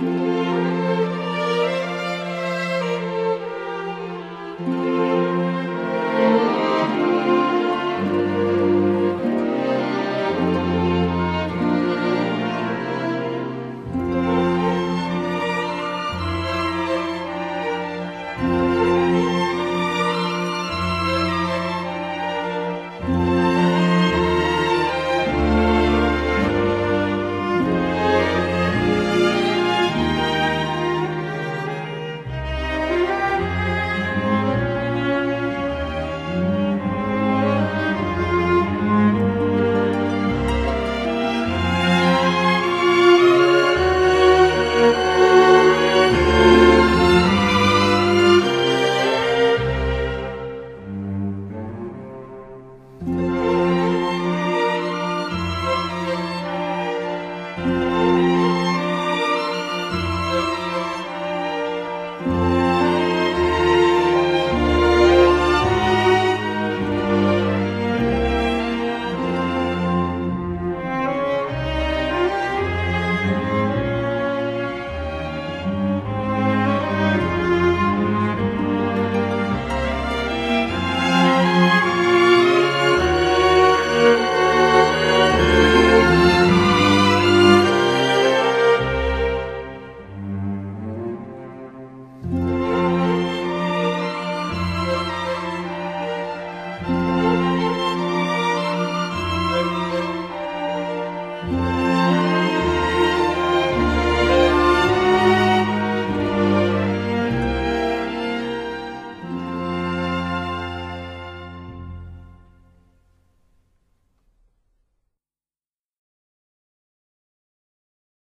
Música